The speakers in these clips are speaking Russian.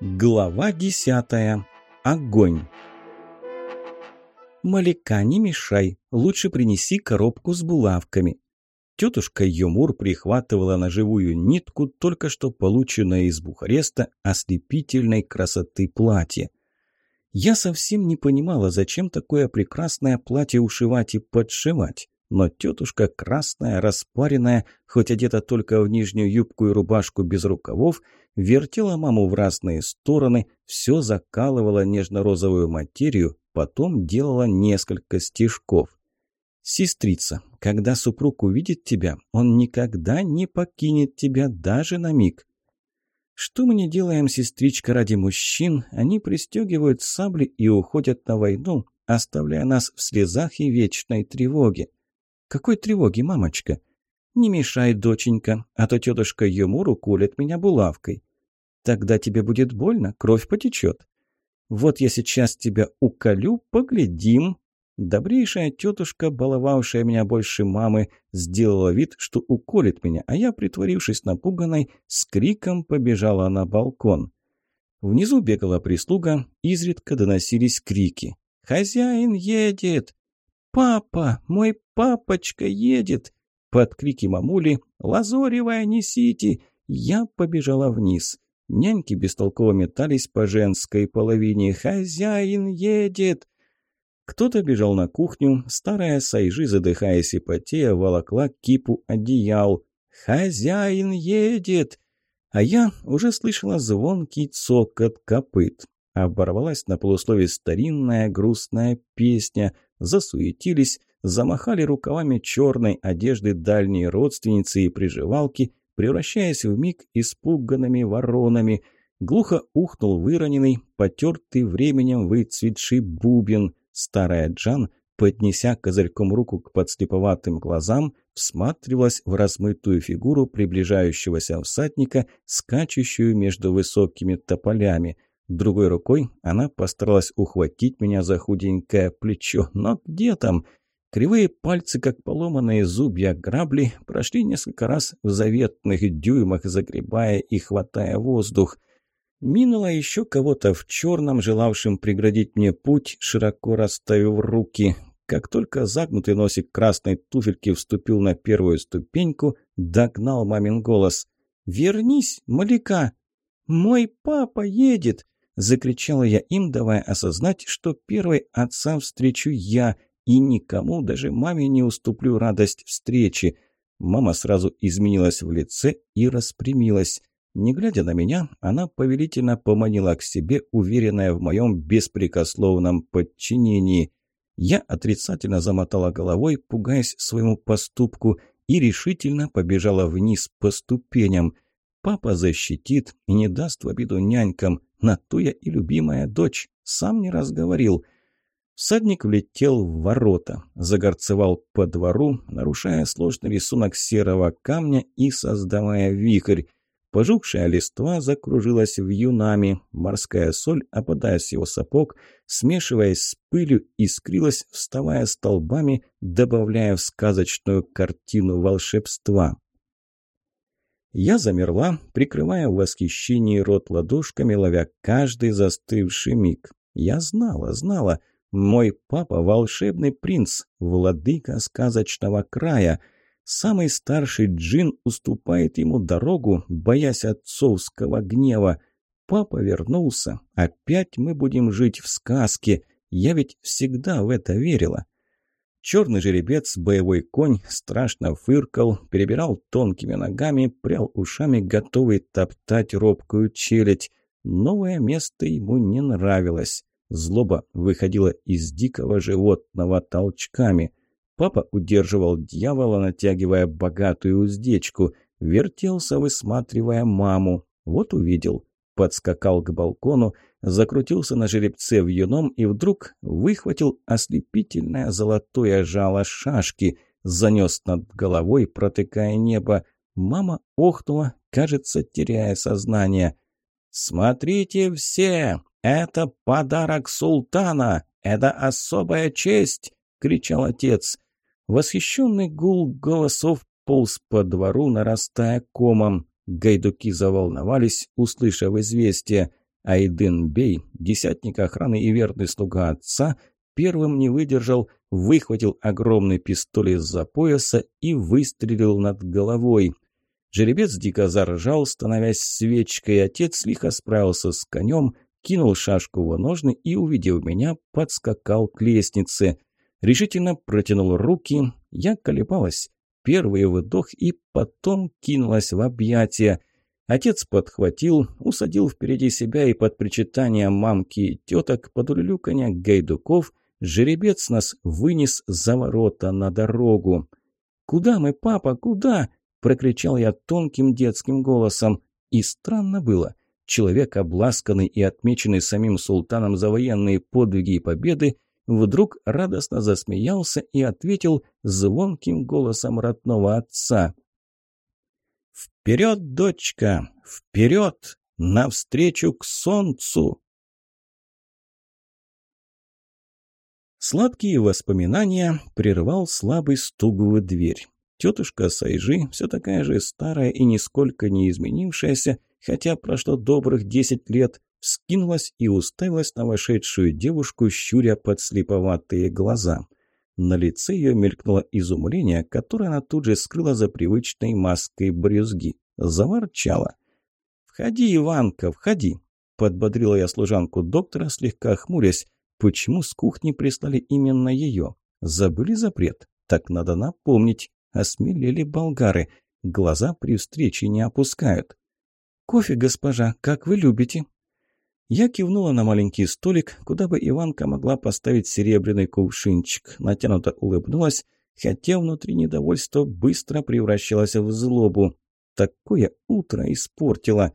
Глава десятая. Огонь. «Маляка, не мешай, лучше принеси коробку с булавками». Тетушка Юмур прихватывала на живую нитку только что полученное из Бухареста ослепительной красоты платье. Я совсем не понимала, зачем такое прекрасное платье ушивать и подшивать но тетушка красная, распаренная, хоть одета только в нижнюю юбку и рубашку без рукавов, вертела маму в разные стороны, все закалывала нежно-розовую материю, потом делала несколько стежков. «Сестрица, когда супруг увидит тебя, он никогда не покинет тебя даже на миг». Что мы не делаем, сестричка, ради мужчин? Они пристегивают сабли и уходят на войну, оставляя нас в слезах и вечной тревоге. «Какой тревоги, мамочка?» «Не мешай, доченька, а то тетушка Юмуру колет меня булавкой». «Тогда тебе будет больно, кровь потечет». «Вот я сейчас тебя уколю, поглядим». Добрейшая тетушка, баловавшая меня больше мамы, сделала вид, что уколет меня, а я, притворившись напуганной, с криком побежала на балкон. Внизу бегала прислуга, изредка доносились крики. «Хозяин едет! «Папа! Мой папочка едет!» Под крики мамули «Лазоревая, несите!» Я побежала вниз. Няньки бестолково метались по женской половине. «Хозяин едет!» Кто-то бежал на кухню, старая Сайжи, задыхаясь и потея, волокла кипу одеял. «Хозяин едет!» А я уже слышала звонкий цокот копыт. Оборвалась на полуслове старинная грустная песня засуетились, замахали рукавами черной одежды дальние родственницы и приживалки, превращаясь в миг испуганными воронами. Глухо ухнул выроненный, потертый временем выцветший бубен. Старая Джан, поднеся козырьком руку к подслеповатым глазам, всматривалась в размытую фигуру приближающегося всадника, скачущую между высокими тополями – Другой рукой она постаралась ухватить меня за худенькое плечо. Но где там? Кривые пальцы, как поломанные зубья грабли, прошли несколько раз в заветных дюймах, загребая и хватая воздух. Минула еще кого-то в черном, желавшим преградить мне путь, широко расставив руки. Как только загнутый носик красной туфельки вступил на первую ступеньку, догнал мамин голос. «Вернись, Маляка! Мой папа едет!» Закричала я им, давая осознать, что первой отца встречу я, и никому, даже маме, не уступлю радость встречи. Мама сразу изменилась в лице и распрямилась. Не глядя на меня, она повелительно поманила к себе, уверенная в моем беспрекословном подчинении. Я отрицательно замотала головой, пугаясь своему поступку, и решительно побежала вниз по ступеням. Папа защитит и не даст в обиду нянькам. На ту я и любимая дочь. Сам не раз. Всадник влетел в ворота, загорцевал по двору, нарушая сложный рисунок серого камня и создавая вихрь. Пожухшая листва закружилась в юнами, морская соль, опадая с его сапог, смешиваясь с пылью, искрилась, вставая столбами, добавляя в сказочную картину волшебства. Я замерла, прикрывая в восхищении рот ладошками, ловя каждый застывший миг. Я знала, знала, мой папа – волшебный принц, владыка сказочного края. Самый старший джин уступает ему дорогу, боясь отцовского гнева. Папа вернулся, опять мы будем жить в сказке. Я ведь всегда в это верила. Черный жеребец, боевой конь, страшно фыркал, перебирал тонкими ногами, прял ушами, готовый топтать робкую челядь. Новое место ему не нравилось. Злоба выходила из дикого животного толчками. Папа удерживал дьявола, натягивая богатую уздечку. Вертелся, высматривая маму. Вот увидел подскакал к балкону, закрутился на жеребце в юном и вдруг выхватил ослепительное золотое жало шашки, занес над головой, протыкая небо. Мама охнула, кажется, теряя сознание. «Смотрите все! Это подарок султана! Это особая честь!» — кричал отец. Восхищенный гул голосов полз по двору, нарастая комом. Гайдуки заволновались, услышав известие. Айдын Бей, десятник охраны и верный слуга отца, первым не выдержал, выхватил огромный пистоль из-за пояса и выстрелил над головой. Жеребец дико заржал, становясь свечкой, отец лихо справился с конем, кинул шашку в ножны и, увидев меня, подскакал к лестнице. Решительно протянул руки, я колебалась. Первый вдох и потом кинулась в объятия. Отец подхватил, усадил впереди себя и под причитание мамки и теток, под улюлюканье гайдуков, жеребец нас вынес за ворота на дорогу. «Куда мы, папа, куда?» – прокричал я тонким детским голосом. И странно было. Человек, обласканный и отмеченный самим султаном за военные подвиги и победы, вдруг радостно засмеялся и ответил звонким голосом родного отца. «Вперед, дочка! Вперед! Навстречу к солнцу!» Сладкие воспоминания прервал слабый стук в дверь. Тетушка Сайжи, все такая же старая и нисколько не изменившаяся, хотя прошло добрых десять лет, скинулась и уставилась на вошедшую девушку, щуря подслеповатые глаза. На лице ее мелькнуло изумление, которое она тут же скрыла за привычной маской брюзги. Заворчала. «Входи, Иванка, входи!» Подбодрила я служанку доктора, слегка хмурясь. Почему с кухни прислали именно ее? Забыли запрет? Так надо напомнить. Осмелели болгары. Глаза при встрече не опускают. «Кофе, госпожа, как вы любите?» Я кивнула на маленький столик, куда бы Иванка могла поставить серебряный кувшинчик. Натянуто улыбнулась, хотя внутри недовольство быстро превращалось в злобу. Такое утро испортила.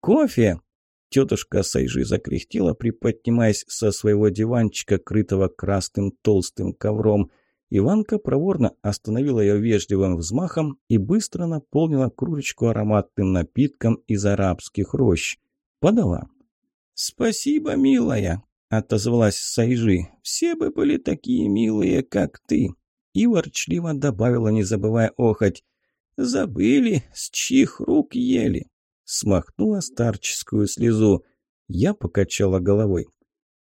«Кофе!» Тетушка Сайжи закряхтела, приподнимаясь со своего диванчика, крытого красным толстым ковром. Иванка проворно остановила ее вежливым взмахом и быстро наполнила кружечку ароматным напитком из арабских рощ. Подала. «Спасибо, милая», — отозвалась Сайжи. «Все бы были такие милые, как ты». И ворчливо добавила, не забывая охоть. «Забыли, с чьих рук ели». Смахнула старческую слезу. Я покачала головой.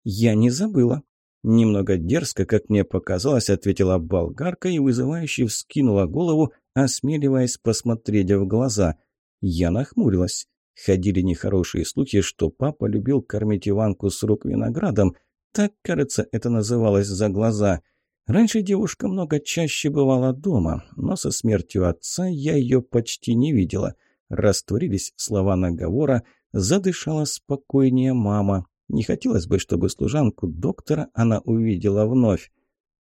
«Я не забыла». Немного дерзко, как мне показалось, ответила болгарка и вызывающе вскинула голову, осмеливаясь посмотреть в глаза. Я нахмурилась. Ходили нехорошие слухи, что папа любил кормить Иванку с рук виноградом. Так, кажется, это называлось за глаза. Раньше девушка много чаще бывала дома, но со смертью отца я ее почти не видела. Растворились слова наговора, задышала спокойнее мама. Не хотелось бы, чтобы служанку доктора она увидела вновь.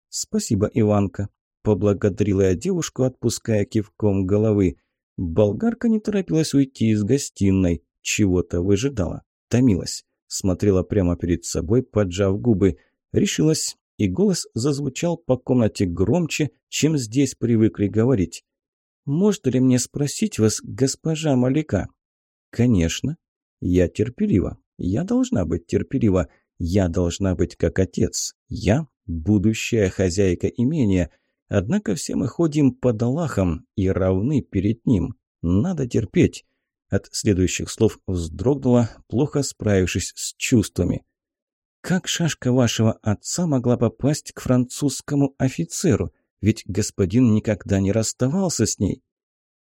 «Спасибо, Иванка», – поблагодарила я девушку, отпуская кивком головы. Болгарка не торопилась уйти из гостиной. Чего-то выжидала. Томилась. Смотрела прямо перед собой, поджав губы. Решилась, и голос зазвучал по комнате громче, чем здесь привыкли говорить. «Можно ли мне спросить вас, госпожа Малика?» «Конечно. Я терпелива. Я должна быть терпелива. Я должна быть как отец. Я – будущая хозяйка имения. Однако все мы ходим под Аллахом и равны перед Ним. Надо терпеть. От следующих слов вздрогнула, плохо справившись с чувствами. «Как шашка вашего отца могла попасть к французскому офицеру? Ведь господин никогда не расставался с ней».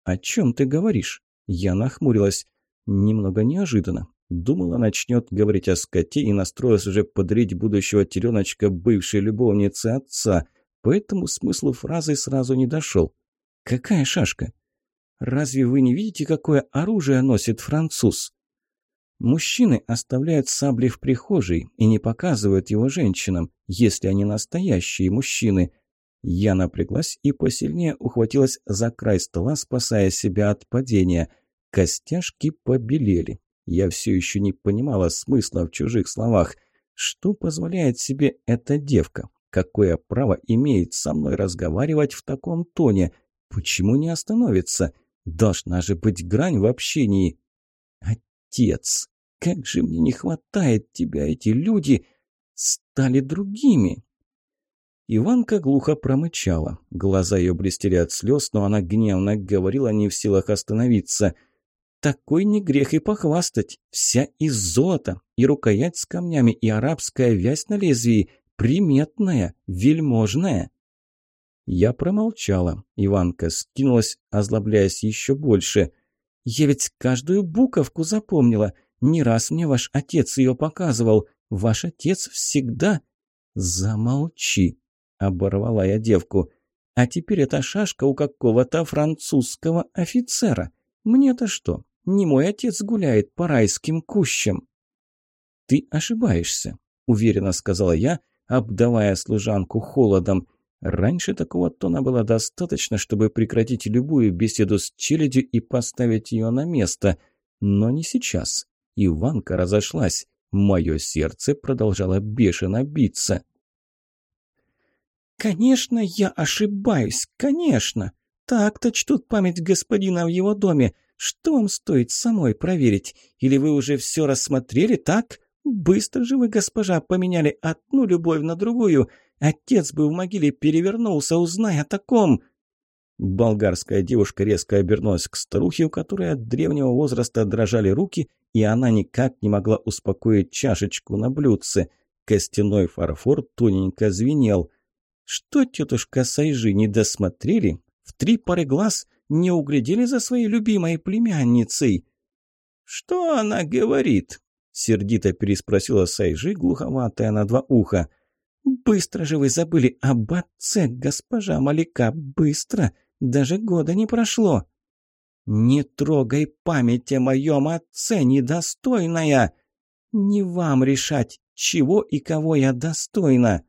«О чем ты говоришь?» Я нахмурилась. Немного неожиданно. Думала, начнет говорить о скоте и настроилась уже подарить будущего теленочка бывшей любовнице отца – поэтому смысл фразы сразу не дошел. «Какая шашка? Разве вы не видите, какое оружие носит француз?» Мужчины оставляют сабли в прихожей и не показывают его женщинам, если они настоящие мужчины. Я напряглась и посильнее ухватилась за край стола, спасая себя от падения. Костяшки побелели. Я все еще не понимала смысла в чужих словах. Что позволяет себе эта девка? Какое право имеет со мной разговаривать в таком тоне? Почему не остановится? Должна же быть грань в общении. Отец, как же мне не хватает тебя, эти люди стали другими. Иванка глухо промычала. Глаза ее блестели от слез, но она гневно говорила, не в силах остановиться. Такой не грех и похвастать. Вся из золота, и рукоять с камнями, и арабская вязь на лезвии. Приметная, вельможная. Я промолчала. Иванка скинулась, озлобляясь еще больше. «Я ведь каждую буковку запомнила. Не раз мне ваш отец ее показывал. Ваш отец всегда...» «Замолчи!» — оборвала я девку. «А теперь эта шашка у какого-то французского офицера. Мне-то что? Не мой отец гуляет по райским кущам». «Ты ошибаешься», — уверенно сказала я, обдавая служанку холодом. Раньше такого тона было достаточно, чтобы прекратить любую беседу с челядью и поставить ее на место. Но не сейчас. Иванка разошлась. Мое сердце продолжало бешено биться. «Конечно, я ошибаюсь, конечно. Так-то чтут память господина в его доме. Что вам стоит самой проверить? Или вы уже все рассмотрели, так? Быстро же вы, госпожа, поменяли одну любовь на другую. Отец бы в могиле перевернулся, узная о таком». Болгарская девушка резко обернулась к старухе, у которой от древнего возраста дрожали руки, и она никак не могла успокоить чашечку на блюдце. Костяной фарфор тоненько звенел. «Что, тетушка Сайжи, не досмотрели? В три пары глаз не углядели за своей любимой племянницей?» «Что она говорит?» — сердито переспросила Сайжи, глуховатая на два уха. «Быстро же вы забыли об отце, госпожа Малика, быстро! Даже года не прошло!» «Не трогай память о моем отце, недостойная!» «Не вам решать, чего и кого я достойна!»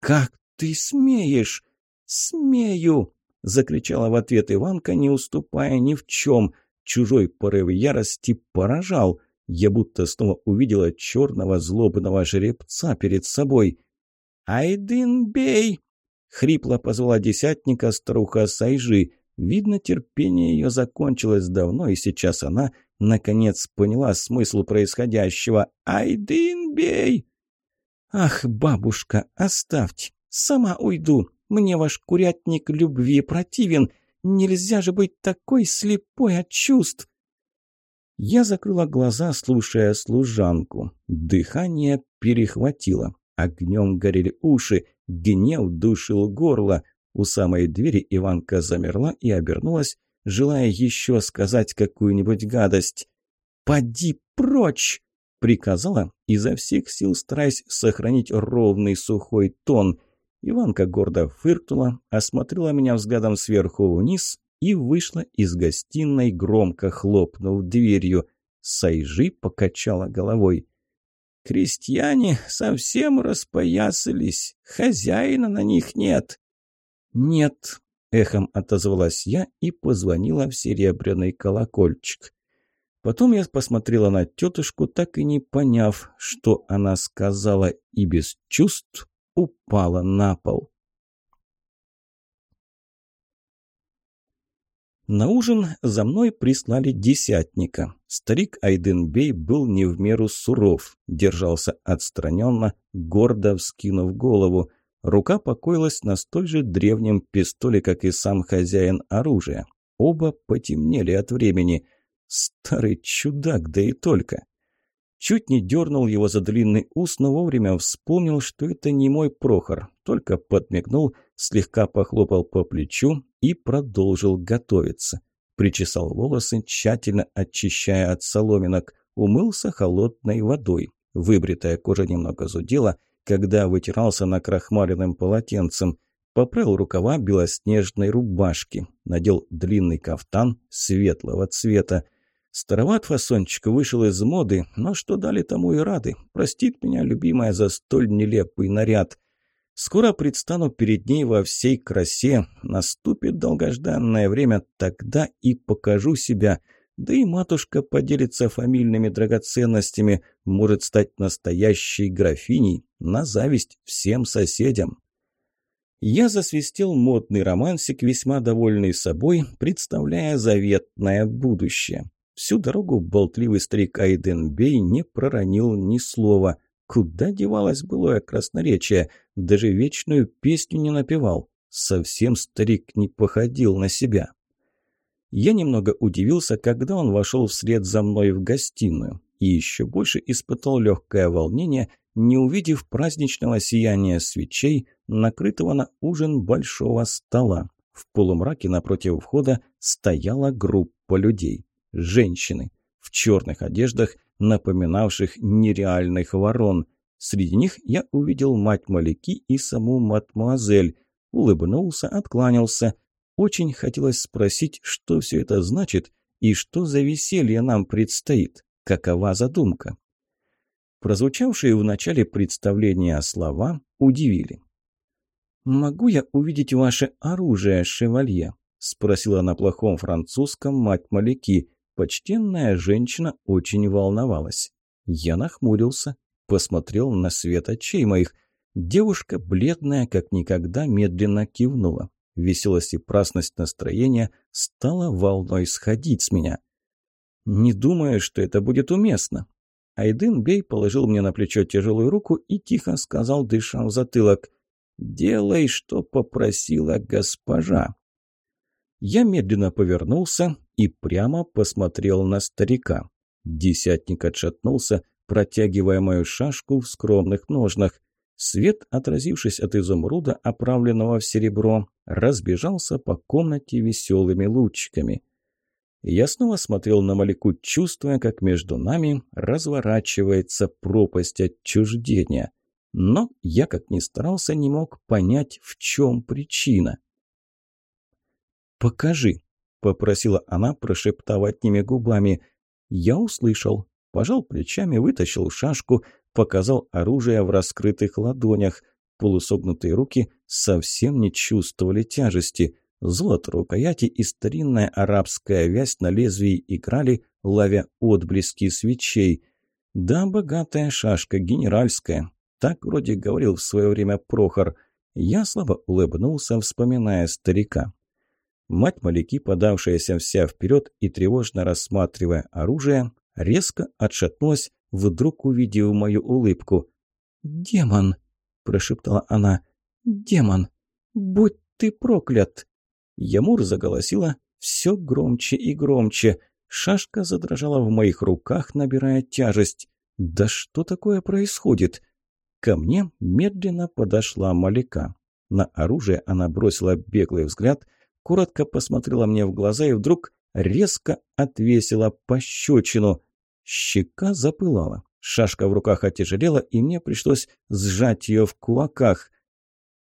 «Как ты смеешь?» «Смею!» — закричала в ответ Иванка, не уступая ни в чем. Чужой порыв ярости поражал. Я будто снова увидела черного злобного жеребца перед собой. «Айдын бей!» — хрипло позвала десятника старуха Сайжи. Видно, терпение ее закончилось давно, и сейчас она, наконец, поняла смысл происходящего. «Айдын бей!» «Ах, бабушка, оставьте! Сама уйду! Мне ваш курятник любви противен! Нельзя же быть такой слепой от чувств!» Я закрыла глаза, слушая служанку. Дыхание перехватило. Огнем горели уши, гнев душил горло. У самой двери Иванка замерла и обернулась, желая еще сказать какую-нибудь гадость. «Поди прочь!» — приказала, изо всех сил стараясь сохранить ровный сухой тон. Иванка гордо фыркнула, осмотрела меня взглядом сверху вниз и вышла из гостиной, громко хлопнув дверью. Сайжи покачала головой. Крестьяне совсем распоясались, хозяина на них нет». «Нет», — эхом отозвалась я и позвонила в серебряный колокольчик. Потом я посмотрела на тетушку, так и не поняв, что она сказала, и без чувств упала на пол. На ужин за мной прислали десятника. Старик Айденбей был не в меру суров, держался отстраненно, гордо вскинув голову. Рука покоилась на столь же древнем пистоле, как и сам хозяин оружия. Оба потемнели от времени. Старый чудак, да и только. Чуть не дернул его за длинный ус, но вовремя вспомнил, что это не мой Прохор. Только подмигнул, слегка похлопал по плечу и продолжил готовиться. Причесал волосы, тщательно очищая от соломинок, умылся холодной водой. Выбритая кожа немного зудела, когда вытирался накрахмаленным полотенцем. Поправил рукава белоснежной рубашки, надел длинный кафтан светлого цвета. Староват фасончик вышел из моды, но что дали тому и рады. Простит меня, любимая, за столь нелепый наряд. Скоро предстану перед ней во всей красе. Наступит долгожданное время, тогда и покажу себя. Да и матушка поделится фамильными драгоценностями, может стать настоящей графиней, на зависть всем соседям. Я засвистел модный романсик, весьма довольный собой, представляя заветное будущее. Всю дорогу болтливый старик Айденбей не проронил ни слова. Куда девалось былое красноречие? Даже вечную песню не напевал. Совсем старик не походил на себя. Я немного удивился, когда он вошел вслед за мной в гостиную, и еще больше испытал легкое волнение, не увидев праздничного сияния свечей, накрытого на ужин большого стола. В полумраке напротив входа стояла группа людей. Женщины в черных одеждах, напоминавших нереальных ворон. Среди них я увидел мать Маляки и саму мадмуазель. Улыбнулся, откланялся. Очень хотелось спросить, что все это значит и что за веселье нам предстоит, какова задумка. Прозвучавшие в начале представления слова удивили. «Могу я увидеть ваше оружие, шевалье?» – спросила на плохом французском мать Маляки. Почтенная женщина очень волновалась. Я нахмурился, посмотрел на свет очей моих. Девушка, бледная, как никогда, медленно кивнула. Веселость и праздность настроения стала волной сходить с меня. «Не думаю, что это будет уместно». Айдын Бей положил мне на плечо тяжелую руку и тихо сказал, дыша в затылок, «Делай, что попросила госпожа». Я медленно повернулся и прямо посмотрел на старика. Десятник отшатнулся, протягивая мою шашку в скромных ножнах. Свет, отразившись от изумруда, оправленного в серебро, разбежался по комнате веселыми лучиками. Я снова смотрел на Малику, чувствуя, как между нами разворачивается пропасть отчуждения. Но я, как ни старался, не мог понять, в чем причина. «Покажи», — попросила она, прошептав одними губами. Я услышал, пожал плечами, вытащил шашку, показал оружие в раскрытых ладонях. Полусогнутые руки совсем не чувствовали тяжести. Золото рукояти и старинная арабская вязь на лезвии играли, ловя отблески свечей. Да, богатая шашка, генеральская. Так вроде говорил в свое время Прохор. Я слабо улыбнулся, вспоминая старика. Мать Маляки, подавшаяся вся вперед и тревожно рассматривая оружие, резко отшатнулась, вдруг увидев мою улыбку. «Демон!» – прошептала она. «Демон! Будь ты проклят!» Ямур заголосила все громче и громче. Шашка задрожала в моих руках, набирая тяжесть. «Да что такое происходит?» Ко мне медленно подошла Маляка. На оружие она бросила беглый взгляд, коротко посмотрела мне в глаза и вдруг резко отвесила пощечину. Щека запылала. Шашка в руках отяжелела, и мне пришлось сжать ее в кулаках.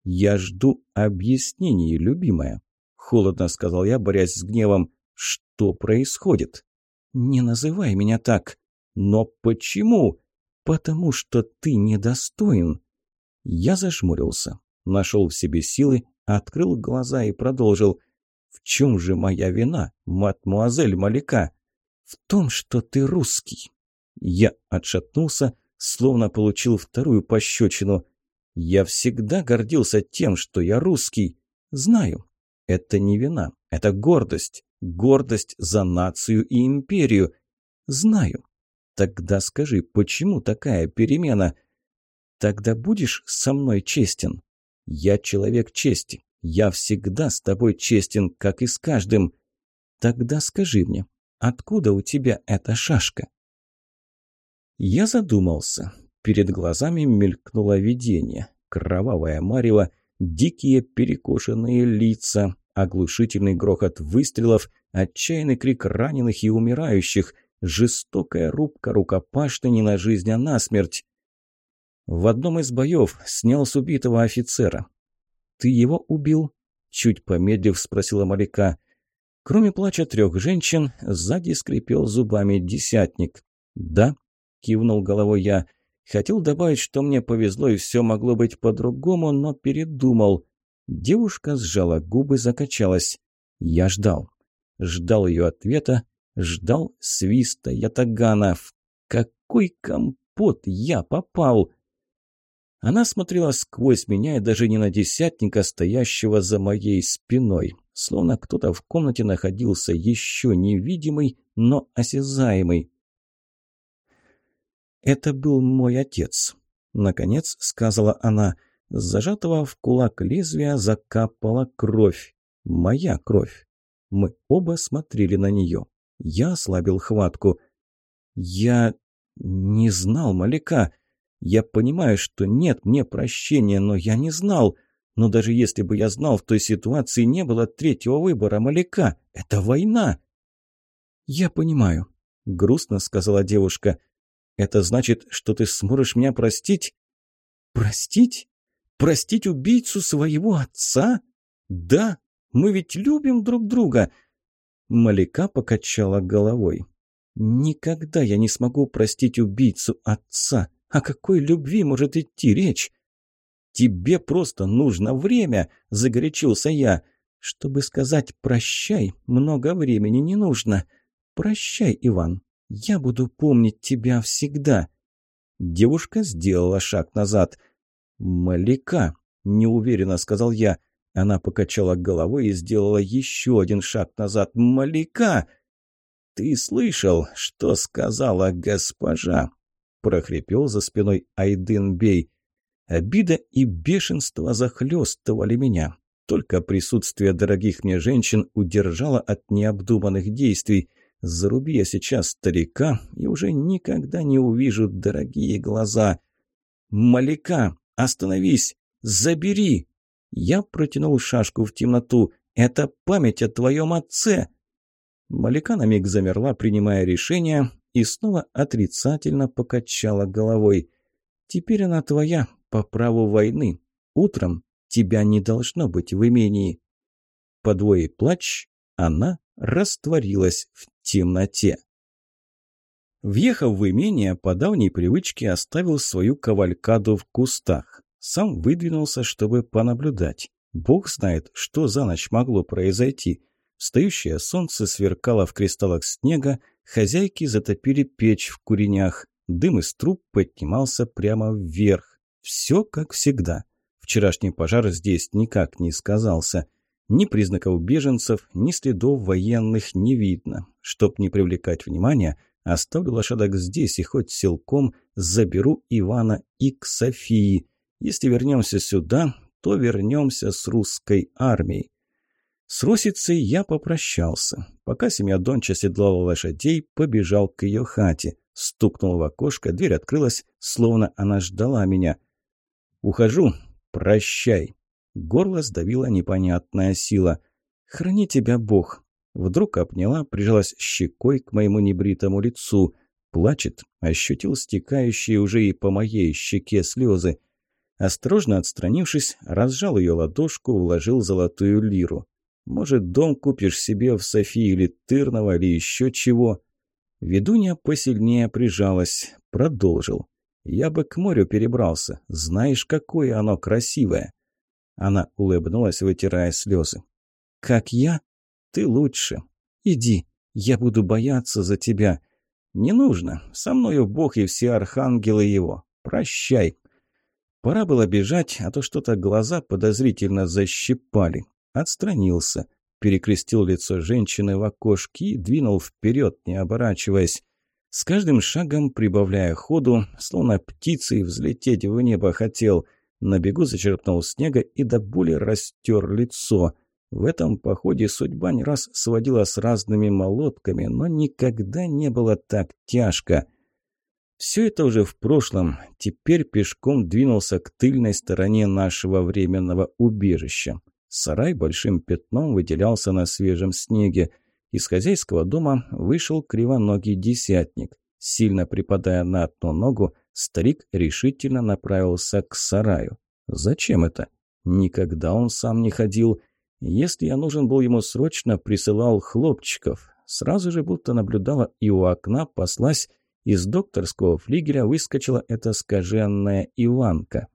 «Я жду объяснений, любимая», — холодно сказал я, борясь с гневом. «Что происходит?» «Не называй меня так». «Но почему?» «Потому что ты недостоин». Я зажмурился, нашел в себе силы, открыл глаза и продолжил. «В чем же моя вина, мадмуазель Маляка?» «В том, что ты русский». Я отшатнулся, словно получил вторую пощечину. «Я всегда гордился тем, что я русский. Знаю, это не вина, это гордость. Гордость за нацию и империю. Знаю. Тогда скажи, почему такая перемена? Тогда будешь со мной честен? Я человек чести. Я всегда с тобой честен, как и с каждым. Тогда скажи мне, откуда у тебя эта шашка? Я задумался. Перед глазами мелькнуло видение. Кровавое марево, дикие перекошенные лица, оглушительный грохот выстрелов, отчаянный крик раненых и умирающих, жестокая рубка рукопашной не на жизнь, а на смерть. В одном из боев снял с убитого офицера. «Ты его убил?» – чуть помедлив спросила моряка. Кроме плача трех женщин, сзади скрипел зубами десятник. «Да», – кивнул головой я. Хотел добавить, что мне повезло и все могло быть по-другому, но передумал. Девушка сжала губы, закачалась. Я ждал. Ждал ее ответа, ждал свиста ятагана. В какой компот я попал? Она смотрела сквозь меня и даже не на десятника, стоящего за моей спиной. Словно кто-то в комнате находился еще невидимый, но осязаемый. «Это был мой отец», — наконец сказала она. Зажатого в кулак лезвия закапала кровь. Моя кровь. Мы оба смотрели на нее. Я ослабил хватку. «Я не знал Маляка. Я понимаю, что нет мне прощения, но я не знал. Но даже если бы я знал, в той ситуации не было третьего выбора Маляка. Это война!» «Я понимаю», — грустно сказала девушка. «Это значит, что ты сможешь меня простить?» «Простить? Простить убийцу своего отца? Да, мы ведь любим друг друга!» Малика покачала головой. «Никогда я не смогу простить убийцу отца. О какой любви может идти речь?» «Тебе просто нужно время!» – загорячился я. «Чтобы сказать «прощай», много времени не нужно. Прощай, Иван. Я буду помнить тебя всегда». Девушка сделала шаг назад. «Малика», – неуверенно сказал я. Она покачала головой и сделала еще один шаг назад. «Малика!» «Ты слышал, что сказала госпожа?» – прохрипел за спиной Айдын Бей. Обида и бешенство захлестывали меня. Только присутствие дорогих мне женщин удержало от необдуманных действий. Заруби я сейчас старика, и уже никогда не увижу дорогие глаза. «Маляка, остановись! Забери!» Я протянул шашку в темноту. «Это память о твоем отце!» Маляка на миг замерла, принимая решение, и снова отрицательно покачала головой. «Теперь она твоя, по праву войны. Утром тебя не должно быть в имении». Подвой плач, она растворилась в темноте. Въехав в имение, по давней привычке оставил свою кавалькаду в кустах. Сам выдвинулся, чтобы понаблюдать. Бог знает, что за ночь могло произойти. Встающее солнце сверкало в кристаллах снега, хозяйки затопили печь в куренях. Дым из труб поднимался прямо вверх. Все как всегда. Вчерашний пожар здесь никак не сказался. Ни признаков беженцев, ни следов военных не видно. Чтоб не привлекать внимания, оставлю лошадок здесь и хоть силком заберу Ивана и к Софии. Если вернемся сюда, то вернемся с русской армией. С Росицей я попрощался. Пока семья Донча седлала лошадей, побежал к ее хате. Стукнул в окошко, дверь открылась, словно она ждала меня. «Ухожу. Прощай». Горло сдавила непонятная сила. «Храни тебя Бог». Вдруг обняла, прижалась щекой к моему небритому лицу. Плачет, ощутил стекающие уже и по моей щеке слезы. Осторожно отстранившись, разжал ее ладошку, вложил золотую лиру. «Может, дом купишь себе в Софии или Тырново, или еще чего?» Ведунья посильнее прижалась, продолжил. «Я бы к морю перебрался. Знаешь, какое оно красивое!» Она улыбнулась, вытирая слезы. «Как я? Ты лучше. Иди, я буду бояться за тебя. Не нужно. Со мною Бог и все архангелы его. Прощай. Пора было бежать, а то что-то глаза подозрительно защипали. Отстранился, перекрестил лицо женщины в окошке и двинул вперед, не оборачиваясь. С каждым шагом, прибавляя ходу, словно птицей взлететь в небо хотел. На бегу зачерпнул снега и до боли растер лицо. В этом походе судьба не раз сводила с разными молотками, но никогда не было так тяжко. Все это уже в прошлом. Теперь пешком двинулся к тыльной стороне нашего временного убежища. Сарай большим пятном выделялся на свежем снеге. Из хозяйского дома вышел кривоногий десятник. Сильно припадая на одну ногу, старик решительно направился к сараю. Зачем это? Никогда он сам не ходил. Если я нужен был ему срочно, присылал хлопчиков. Сразу же будто наблюдала и у окна паслась из докторского флигеля выскочила эта скаженная Иванка.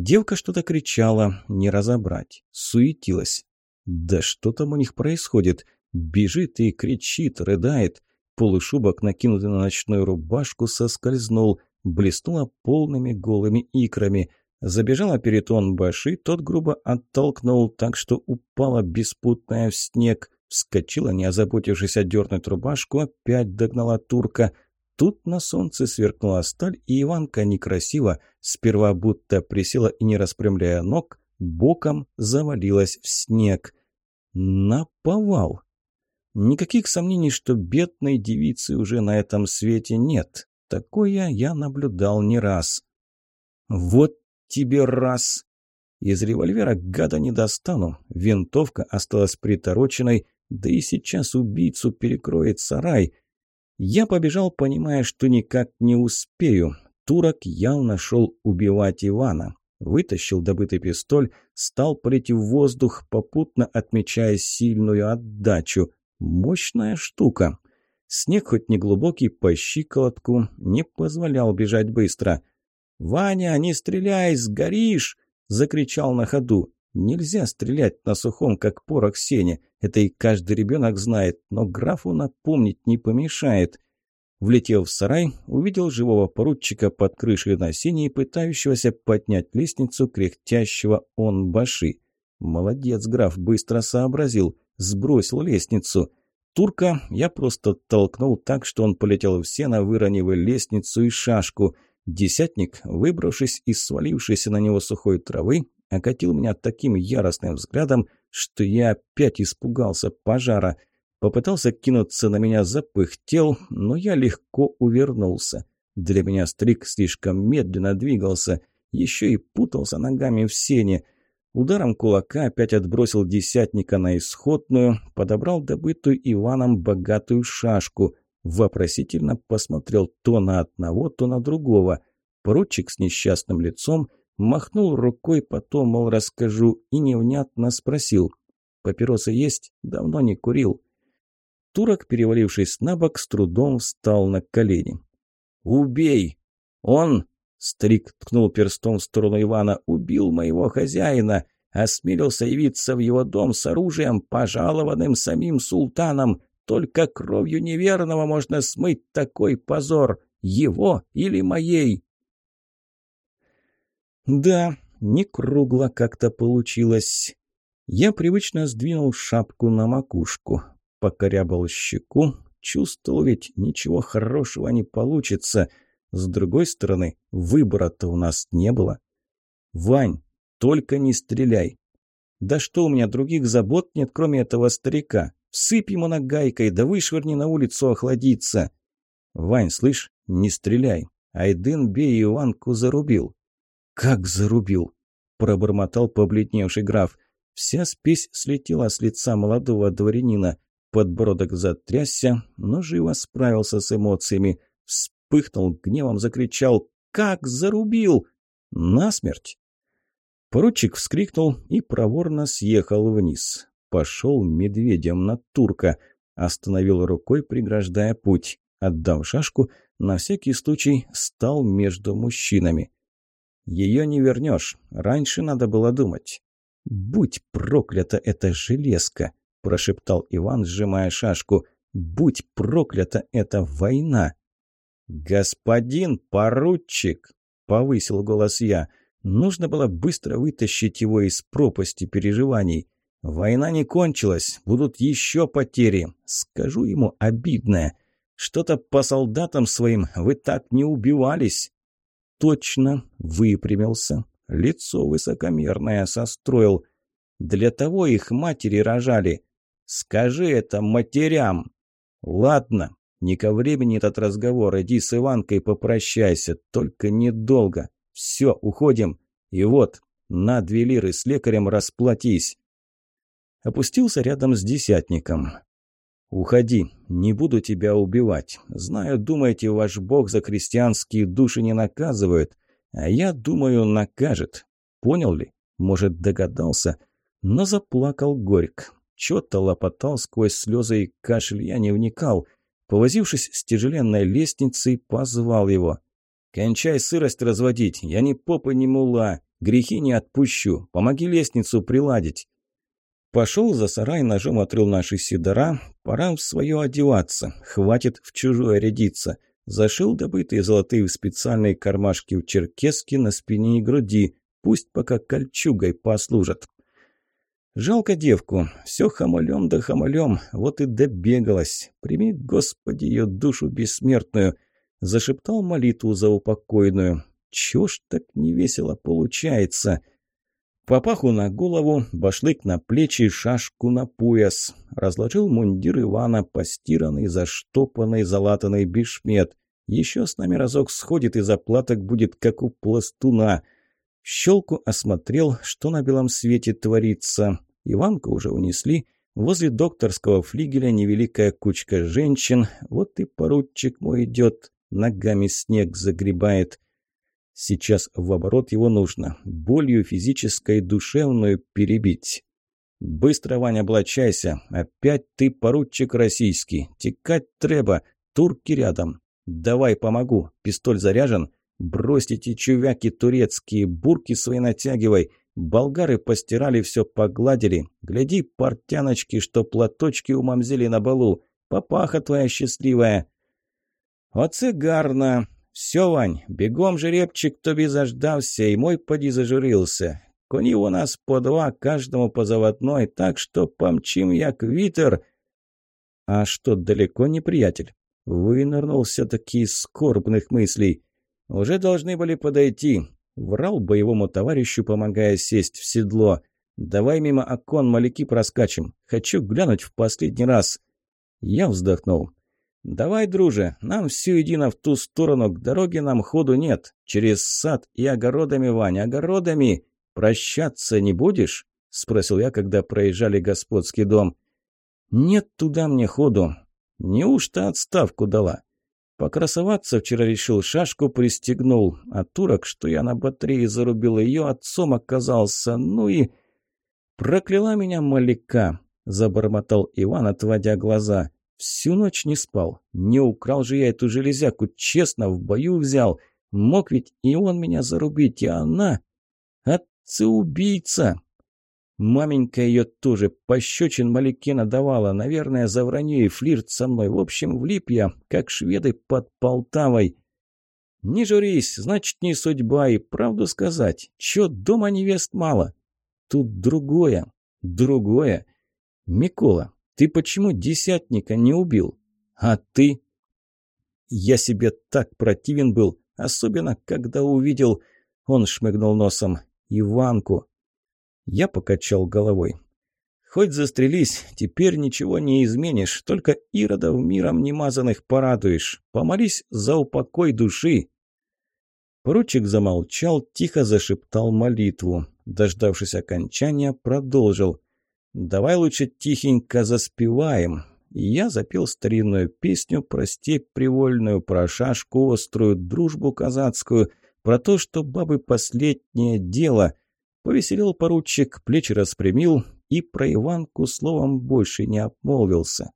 Девка что-то кричала, не разобрать, суетилась. Да что там у них происходит? Бежит и кричит, рыдает. Полушубок, накинутый на ночную рубашку, соскользнул, блеснула полными голыми икрами. Забежала перед он Баши, тот грубо оттолкнул так, что упала беспутная в снег. Вскочила, не озаботившись одернуть рубашку, опять догнала турка. Тут на солнце сверкнула сталь, и Иванка некрасиво, сперва будто присела и не распрямляя ног, боком завалилась в снег. Наповал. Никаких сомнений, что бедной девицы уже на этом свете нет. Такое я наблюдал не раз. Вот тебе раз. Из револьвера гада не достану. Винтовка осталась притороченной, да и сейчас убийцу перекроет сарай. Я побежал, понимая, что никак не успею. Турок явно шел убивать Ивана. Вытащил добытый пистоль, стал полеть в воздух, попутно отмечая сильную отдачу. Мощная штука. Снег хоть не глубокий, по щиколотку, не позволял бежать быстро. «Ваня, не стреляй, сгоришь!» – закричал на ходу. «Нельзя стрелять на сухом, как порох сене. Это и каждый ребенок знает, но графу напомнить не помешает». Влетев в сарай, увидел живого поручика под крышей на синей, пытающегося поднять лестницу кряхтящего он баши. Молодец, граф, быстро сообразил, сбросил лестницу. Турка я просто толкнул так, что он полетел в сено, выронив лестницу и шашку. Десятник, выбравшись из свалившейся на него сухой травы, окатил меня таким яростным взглядом, что я опять испугался пожара – Попытался кинуться на меня, запыхтел, но я легко увернулся. Для меня стрик слишком медленно двигался, еще и путался ногами в сене. Ударом кулака опять отбросил десятника на исходную, подобрал добытую Иваном богатую шашку, вопросительно посмотрел то на одного, то на другого. Поручик с несчастным лицом махнул рукой, потом, мол, расскажу, и невнятно спросил. «Папиросы есть? Давно не курил». Турок, перевалившись на бок, с трудом встал на колени. «Убей! Он...» — старик ткнул перстом в сторону Ивана. «Убил моего хозяина! Осмелился явиться в его дом с оружием, пожалованным самим султаном! Только кровью неверного можно смыть такой позор! Его или моей!» «Да, не кругло как-то получилось». Я привычно сдвинул шапку на макушку покорябал щеку, чувствовал ведь ничего хорошего не получится. С другой стороны, выбора-то у нас не было. «Вань, только не стреляй!» «Да что у меня других забот нет, кроме этого старика? Всыпь ему нагайкой, да вышвырни на улицу охладиться!» «Вань, слышь, не стреляй!» Айдын Бей Иванку зарубил. «Как зарубил?» – пробормотал побледневший граф. Вся спесь слетела с лица молодого дворянина. Подбородок затрясся, но живо справился с эмоциями. Вспыхнул, гневом закричал «Как зарубил!» «Насмерть!» Поручик вскрикнул и проворно съехал вниз. Пошел медведем на турка. Остановил рукой, преграждая путь. Отдав шашку, на всякий случай стал между мужчинами. «Ее не вернешь. Раньше надо было думать». «Будь проклята эта железка!» – прошептал Иван, сжимая шашку. «Будь проклята эта война!» «Господин поручик!» – повысил голос я. Нужно было быстро вытащить его из пропасти переживаний. «Война не кончилась, будут еще потери. Скажу ему обидное. Что-то по солдатам своим вы так не убивались». «Точно!» – выпрямился. Лицо высокомерное состроил. «Для того их матери рожали. Скажи это матерям. Ладно, не ко времени этот разговор. Иди с Иванкой попрощайся, только недолго. Все, уходим. И вот, на две лиры с лекарем расплатись. Опустился рядом с десятником. «Уходи, не буду тебя убивать. Знаю, думаете, ваш бог за крестьянские души не наказывает, а я думаю, накажет. Понял ли? Может, догадался?» Но заплакал горько. Чё-то лопотал сквозь слезы и кашель, я не вникал. Повозившись с тяжеленной лестницей, позвал его. «Кончай сырость разводить, я ни попы, ни мула, грехи не отпущу, помоги лестницу приладить». Пошел за сарай, ножом отрыл наши седора, пора в свое одеваться, хватит в чужое рядиться. Зашил добытые золотые в специальные кармашки в черкеске на спине и груди, пусть пока кольчугой послужат. Жалко девку, все хамалем да хамалем, вот и добегалась. Прими, Господи, ее душу бессмертную. Зашептал молитву за упокойную. Чего ж так невесело получается? Папаху на голову, башлык на плечи, шашку на пояс. Разложил мундир Ивана, постиранный, заштопанный, залатанный бешмет. Еще с нами разок сходит и заплаток будет, как у пластуна. Щелку осмотрел, что на белом свете творится. Иванку уже унесли. Возле докторского флигеля невеликая кучка женщин. Вот и поручик мой идет, ногами снег загребает. Сейчас в оборот его нужно. Болью физической, душевную перебить. «Быстро, Ваня, облачайся. Опять ты поручик российский. Текать треба. Турки рядом. Давай помогу. Пистоль заряжен. Бросьте эти чувяки турецкие. Бурки свои натягивай. Болгары постирали все, погладили. Гляди, портяночки, что платочки у мамзели на балу. Папаха твоя счастливая». «Оце гарно. «Все, Вань, бегом жеребчик тобі заждався, и мой поди зажурился. Кони у нас по два, каждому по заводной, так что помчим, як витер». «А что, далеко не приятель?» Вынырнул все-таки из скорбных мыслей. «Уже должны были подойти». Врал боевому товарищу, помогая сесть в седло. «Давай мимо окон маляки проскачем. Хочу глянуть в последний раз». Я вздохнул. «Давай, друже, нам всю едино в ту сторону, к дороге нам ходу нет. Через сад и огородами, Ваня, огородами. Прощаться не будешь?» – спросил я, когда проезжали господский дом. «Нет туда мне ходу. Неужто отставку дала?» Покрасоваться вчера решил, шашку пристегнул, а турок, что я на батарее зарубил ее, отцом оказался, ну и... «Прокляла меня маляка», – забормотал Иван, отводя глаза. Всю ночь не спал. Не украл же я эту железяку, честно, в бою взял. Мог ведь и он меня зарубить, и она... Отца-убийца! Маменька ее тоже пощечин Маликена давала, наверное, за вранье и флирт со мной. В общем, влип я, как шведы под Полтавой. Не журись, значит, не судьба, и правду сказать, чё дома невест мало? Тут другое, другое. Микола, ты почему десятника не убил? А ты? Я себе так противен был, особенно когда увидел... Он шмыгнул носом. Иванку. Я покачал головой. Хоть застрелись, теперь ничего не изменишь, только иродов миром немазанных порадуешь. Помолись за упокой души. Поручик замолчал, тихо зашептал молитву. Дождавшись окончания, продолжил. Давай лучше тихенько заспеваем. я запел старинную песню про степь привольную, про шашку острую, дружбу казацкую, про то, что бабы последнее дело. Повеселил поручик, плечи распрямил и про Иванку словом больше не обмолвился.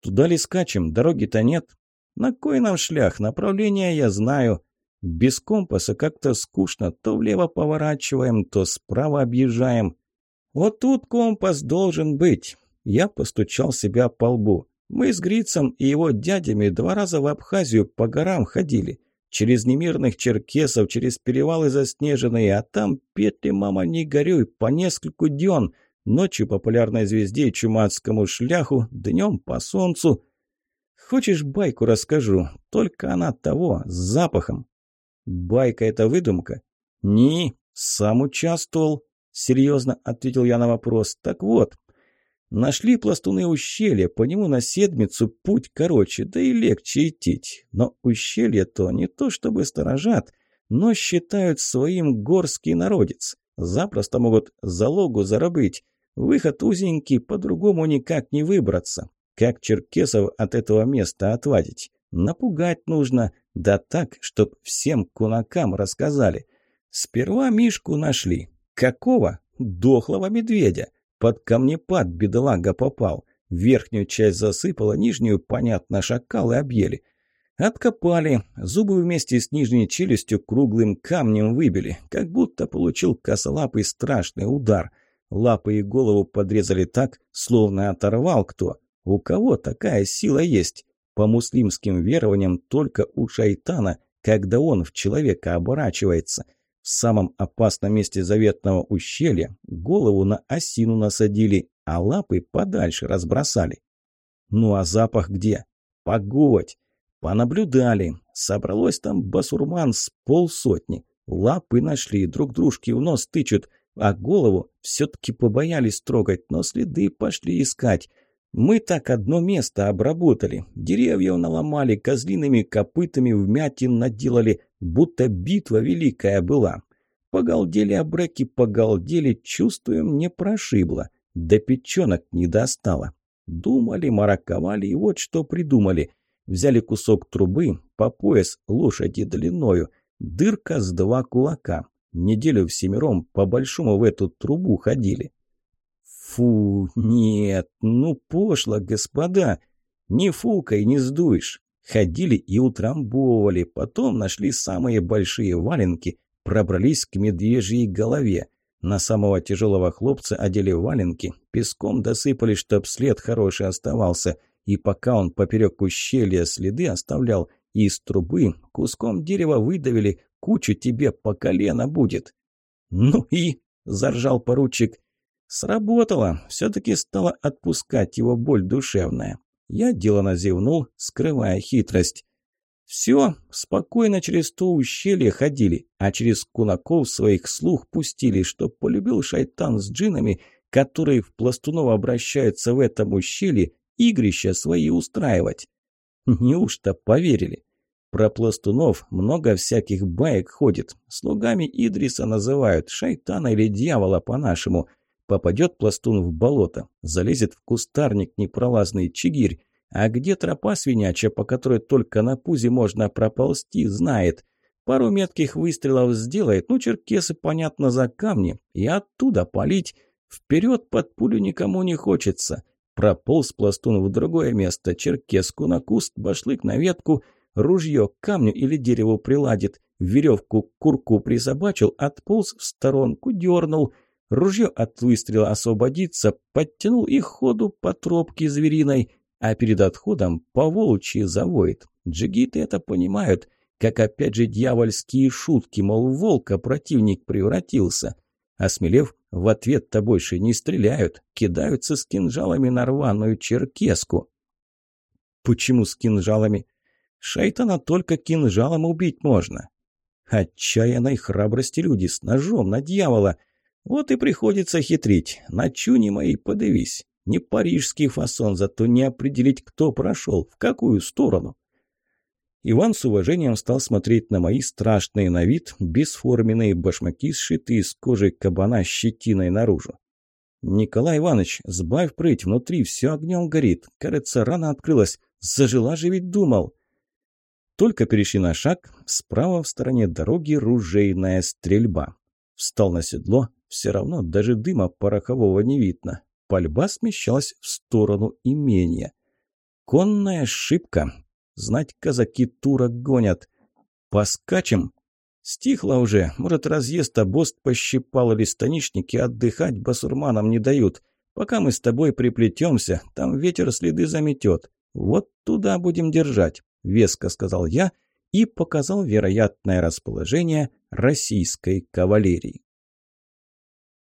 Туда ли скачем, дороги-то нет. На кой нам шлях, направление я знаю. Без компаса как-то скучно, то влево поворачиваем, то справа объезжаем. Вот тут компас должен быть. Я постучал себя по лбу. Мы с Грицем и его дядями два раза в Абхазию по горам ходили. Через немирных черкесов, через перевалы заснеженные, а там петли, мама, не горюй, по нескольку дён. Ночью популярной звезде и чумацкому шляху, днем по солнцу. Хочешь байку расскажу? Только она того, с запахом. Байка — это выдумка? Не, сам участвовал. Серьезно ответил я на вопрос. Так вот, нашли пластуны ущелья, по нему на седмицу путь короче, да и легче идти. Но ущелье-то не то чтобы сторожат, но считают своим горский народец. Запросто могут залогу заробить. Выход узенький, по-другому никак не выбраться. Как черкесов от этого места отвадить? Напугать нужно, да так, чтоб всем кунакам рассказали. Сперва Мишку нашли, Какого? Дохлого медведя. Под камнепад бедолага попал. Верхнюю часть засыпала, нижнюю, понятно, шакалы объели. Откопали, зубы вместе с нижней челюстью круглым камнем выбили, как будто получил косолапый страшный удар. Лапы и голову подрезали так, словно оторвал кто. У кого такая сила есть? По муслимским верованиям только у шайтана, когда он в человека оборачивается – в самом опасном месте заветного ущелья голову на осину насадили, а лапы подальше разбросали. Ну а запах где? Погодь! Понаблюдали. Собралось там басурман с полсотни. Лапы нашли, друг дружки в нос тычут. а голову все-таки побоялись трогать, но следы пошли искать. Мы так одно место обработали, деревьев наломали, козлиными копытами вмятин наделали, будто битва великая была. Погалдели обреки, погалдели, чувствуем, не прошибло, до печенок не достало. Думали, мараковали и вот что придумали. Взяли кусок трубы, по пояс лошади длиною, дырка с два кулака. Неделю всемиром по-большому в эту трубу ходили. Фу, нет, ну пошло, господа. Не фукай, не сдуешь. Ходили и утрамбовывали, потом нашли самые большие валенки, пробрались к медвежьей голове. На самого тяжелого хлопца одели валенки, песком досыпали, чтоб след хороший оставался, и пока он поперек ущелья следы оставлял, из трубы куском дерева выдавили, куча тебе по колено будет». «Ну и?» – заржал поручик. «Сработало. Все-таки стало отпускать его боль душевная». Я делано зевнул, скрывая хитрость. Все, спокойно через то ущелье ходили, а через кунаков своих слух пустили, что полюбил шайтан с джинами, которые в пластунов обращаются в этом ущелье, игрища свои устраивать. Неужто поверили? Про пластунов много всяких баек ходит. Слугами Идриса называют, шайтана или дьявола по-нашему. Попадет пластун в болото, залезет в кустарник непролазный чигирь, а где тропа свинячья, по которой только на пузе можно проползти, знает. Пару метких выстрелов сделает, ну, черкесы, понятно, за камни, и оттуда палить. Вперед под пулю никому не хочется. Прополз пластун в другое место, черкеску на куст, башлык на ветку – ружье к камню или дереву приладит, веревку к курку присобачил, отполз в сторонку, дернул. Ружье от выстрела освободится, подтянул и ходу по тропке звериной, а перед отходом по волчьи завоет. Джигиты это понимают, как опять же дьявольские шутки, мол, волка противник превратился. Осмелев, в ответ-то больше не стреляют, кидаются с кинжалами на рваную черкеску. Почему с кинжалами? Шайтана только кинжалом убить можно. Отчаянной храбрости люди с ножом на дьявола. Вот и приходится хитрить. На чуни моей подивись. Не парижский фасон, зато не определить, кто прошел, в какую сторону. Иван с уважением стал смотреть на мои страшные на вид бесформенные башмаки, сшитые из кожи кабана щетиной наружу. «Николай Иванович, сбавь прыть, внутри все огнем горит. Кажется, рана открылась. Зажила же ведь думал». Только перешли на шаг, справа в стороне дороги ружейная стрельба. Встал на седло, все равно даже дыма порохового не видно. Пальба смещалась в сторону имения. Конная ошибка. Знать, казаки турок гонят. Поскачем. Стихло уже. Может, разъезд обост пощипал или станичники отдыхать басурманам не дают. Пока мы с тобой приплетемся, там ветер следы заметет. Вот туда будем держать. – веско сказал я и показал вероятное расположение российской кавалерии.